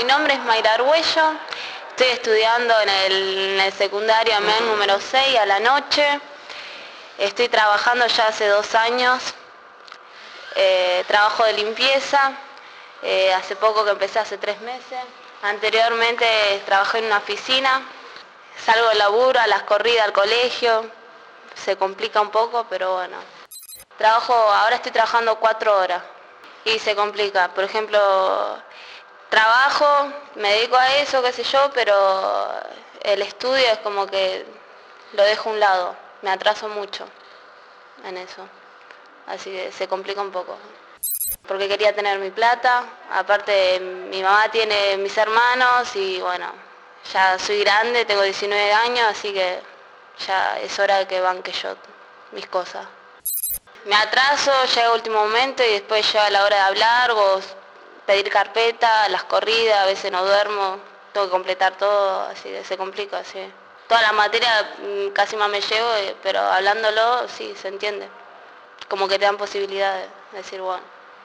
Mi nombre es Mayra Arguello, estoy estudiando en el, secundario AMEN número 6 a la noche. Estoy trabajando ya hace dos años, eh, trabajo de limpieza, eh, hace poco que empecé, hace tres meses. Anteriormente trabajé en una oficina, salgo de laburo, a las corridas al colegio, se complica un poco, pero bueno. Trabajo, ahora estoy trabajando cuatro horas y se complica. Por ejemplo, me dedico a eso, qué sé yo, pero el estudio es como que lo dejo a un lado, me atraso mucho en eso. Así que se complica un poco. Porque quería tener mi plata, aparte mi mamá tiene mis hermanos y bueno, ya soy grande, tengo 19 años, así que ya es hora de que banque yo mis cosas. Me atraso, llega el último momento y después llega la hora de hablar o pedir carpeta, las corridas, a veces no duermo, tengo que completar todo, así que se complica, así. Toda la materia mm, casi más me llevo, eh, pero hablándolo sí se entiende. Como que te dan posibilidades de decir, bueno.